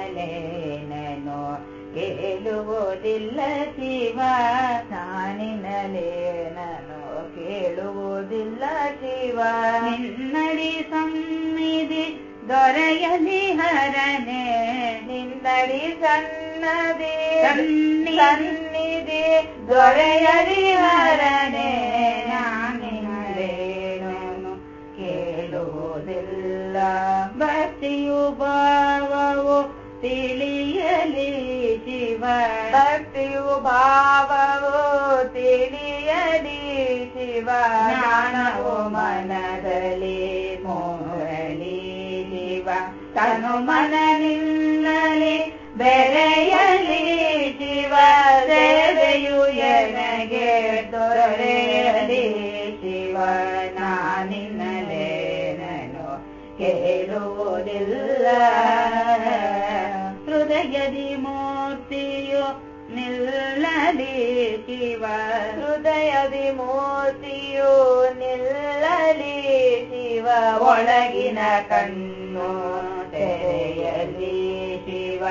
ನಾನಿನ್ನಲೇನೋ ಕೇಳುವುದಿಲ್ಲ ಶಿವ ನಾನಿನ್ನಲೇನೋ ಕೇಳುವುದಿಲ್ಲ ಶಿವ ನಿನ್ನಡಿ ಸನ್ನಿಧಿ ದೊರೆಯಲಿ ಹರನೆ ನಿನ್ನಡಿ ಸನ್ನದಿ ಸನ್ನಿಧಿ ದೊರೆಯಲಿ ಹರನೆ ನಾನಿನ್ನಲೇನೋ ಕೇಳುವುದಿಲ್ಲ ಭಕ್ತಿಯು ಭಾವವು ತಿಳಿಯಲಿ ಜೀವ ಭಕ್ತಿಯು ಭಾವವು ತಿಳಿಯಲಿ ಶಿವ. ಜ್ಞಾನವು ಮನದಲ್ಲಿ ಮೋರಲಿ ಜೀವ ತನು ಮನ ನಿನ್ನಲಿ ಬೆರೆಯಲಿ ಜೀವ ಸೇವೆಯು ಎನಗೆ ದೊರೆಯಲಿ ಶಿವ. ನಾನಿನ್ನಲೇನನು ಕೇಳುವುದಿಲ್ಲ. ಹೃದಯದಿ ಮೂರ್ತಿಯು ನಿಲ್ಲಲಿ ಶಿವ ಹೃದಯದಿ ಮೂರ್ತಿಯು ನಿಲ್ಲಲಿ ಶಿವ ಒಳಗಿನ ಕಣ್ಣು ತೆರೆಯಲಿ ಶಿವ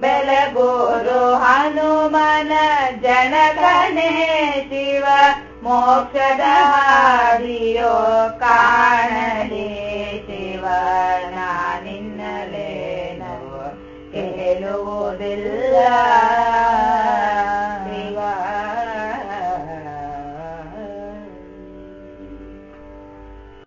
ಬೆಳಗೋರು ಹನುಮನ ಜನಕನೇ ಶಿವ ಮೋಕ್ಷದ ಹಾದಿಯೋ ನಾನಿನ್ನಲೇನೋ ಕೇಳುವುದಿಲ್ಲ